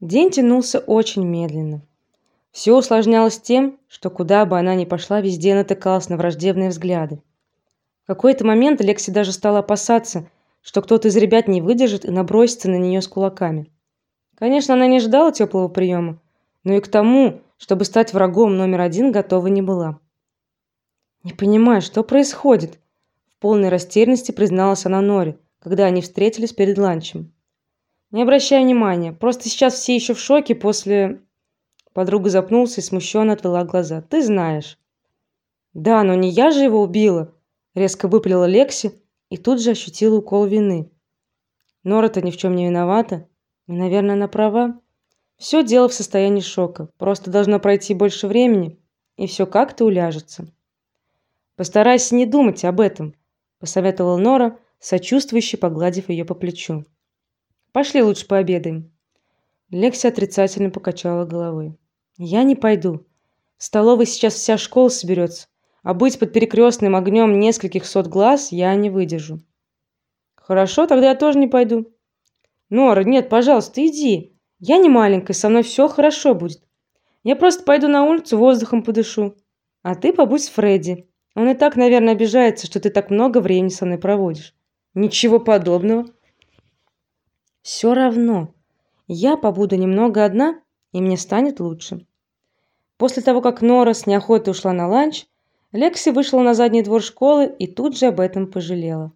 День тянулся очень медленно. Все усложнялось тем, что куда бы она ни пошла, везде натыкалась на враждебные взгляды. В какой-то момент Лекси даже стала опасаться, что кто-то из ребят не выдержит и набросится на нее с кулаками. Конечно, она не ждала теплого приема, но и к тому, чтобы стать врагом номер один, готова не была. Не понимаю, что происходит, в полной растерянности призналась она Норе, когда они встретились перед ланчем. Не обращай внимания, просто сейчас все еще в шоке после Подруга запнулась и смущенно отвела глаза. Ты знаешь. Да, но не я же его убила, резко выпалила Лекси и тут же ощутила укол вины. Нора-то ни в чем не виновата, и, наверное, она права. Все дело в состоянии шока. Просто должно пройти больше времени, и все как-то уляжется. Постарайся не думать об этом, посоветовала Нора, сочувствующе погладив ее по плечу. Пошли лучше пообедаем. Лекси отрицательно покачала головой. Я не пойду. В столовой сейчас вся школа соберется, а быть под перекрестным огнем нескольких сот глаз я не выдержу. Хорошо, тогда я тоже не пойду. Нора, нет, пожалуйста, иди. Я не маленькая, со мной все хорошо будет. Я просто пойду на улицу, воздухом подышу. А ты побудь с Фредди. Он и так, наверное, обижается, что ты так много времени со мной проводишь. Ничего подобного. Все равно. Я побуду немного одна, и мне станет лучше. После того, как Нора с неохотой ушла на ланч, Лекси вышла на задний двор школы и тут же об этом пожалела.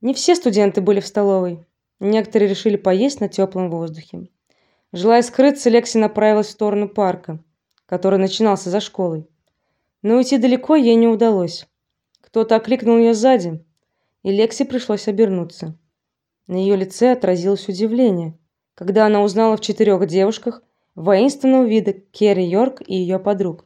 Не все студенты были в столовой. Некоторые решили поесть на теплом воздухе. Желая скрыться, Лекси направилась в сторону парка, который начинался за школой. Но уйти далеко ей не удалось. Кто-то окликнул ее сзади, и Лекси пришлось обернуться. На ее лице отразилось удивление, когда она узнала в четырех девушках воинственного вида Керри Йорк и ее подруг.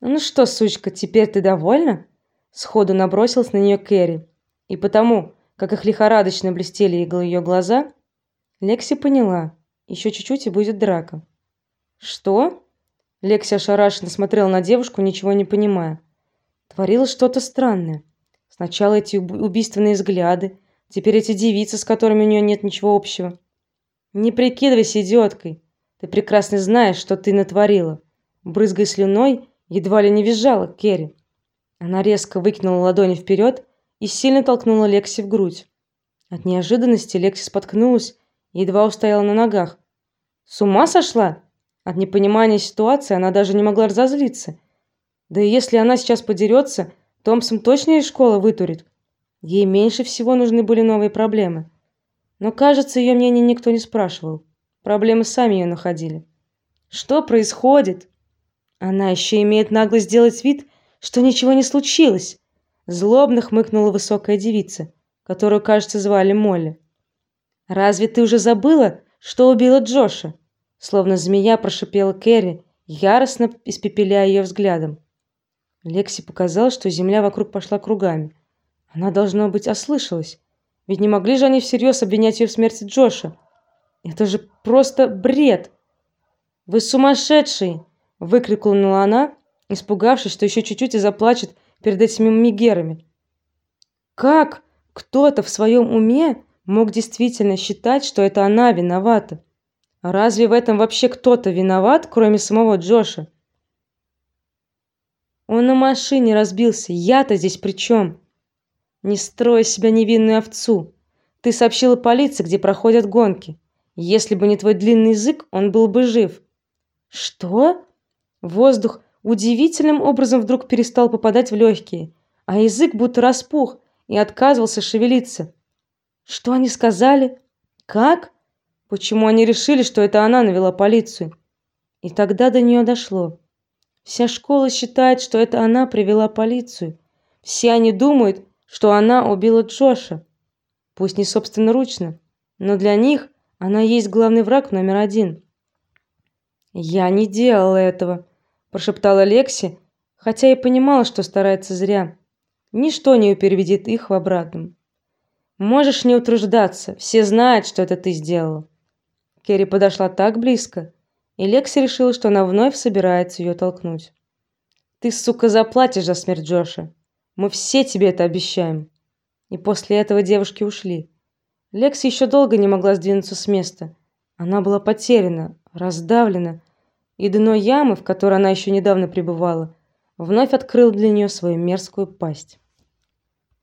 Ну что, сучка, теперь ты довольна? Сходу набросилась на нее Керри, и потому, как их лихорадочно блестели ее глаза, Лекси поняла, еще чуть-чуть и будет драка. Что? Лекси ошарашенно смотрела на девушку, ничего не понимая. Творилось что-то странное. Сначала эти убийственные взгляды, теперь эти девицы, с которыми у нее нет ничего общего. Не прикидывайся идиоткой. Ты прекрасно знаешь, что ты натворила. Брызгая слюной, едва ли не визжала Керри. Она резко выкинула ладони вперед и сильно толкнула Лекси в грудь. От неожиданности Лекси споткнулась и едва устояла на ногах. С ума сошла? От непонимания ситуации она даже не могла разозлиться. Да и если она сейчас подерется, Томпсон точно из школы вытурит. Ей меньше всего нужны были новые проблемы. Но, кажется, ее мнение никто не спрашивал. Проблемы сами ее находили. Что происходит? Она еще имеет наглость сделать вид, что ничего не случилось. Злобно хмыкнула высокая девица, которую, кажется, звали Молли. Разве ты уже забыла, что убила Джоша? Словно змея прошипела Кэрри, яростно испепеляя ее взглядом. Лекси показалось, что земля вокруг пошла кругами. Она должно быть ослышалась. Ведь не могли же они всерьез обвинять ее в смерти Джоша. Это же просто бред. Вы сумасшедший, выкрикнула она, испугавшись, что еще чуть-чуть и заплачет перед этими мигерами. Как кто-то в своем уме мог действительно считать, что это она виновата? Разве в этом вообще кто-то виноват, кроме самого Джоша? Он на машине разбился. Я-то здесь при чем? Не строй себя невинную овцу. Ты сообщила полиции, где проходят гонки. Если бы не твой длинный язык, он был бы жив. Что? Воздух удивительным образом вдруг перестал попадать в легкие, а язык будто распух и отказывался шевелиться. Что они сказали? Как? Почему они решили, что это она навела полицию? И тогда до нее дошло. Вся школа считает, что это она привела полицию. Все они думают, что она убила Джоша. Пусть не собственноручно, но для них она есть главный враг номер один. Я не делала этого, прошептала Лекси, хотя и понимала, что старается зря. Ничто не переведет их в обратном. Можешь не утруждаться, все знают, что это ты сделала. Керри подошла так близко, и Лекси решила, что она вновь собирается ее толкнуть. Ты, сука, заплатишь за смерть Джоша. Мы все тебе это обещаем. И после этого девушки ушли. Лекси еще долго не могла сдвинуться с места. Она была потеряна, раздавлена, и дно ямы, в которой она еще недавно пребывала, вновь открыл для нее свою мерзкую пасть.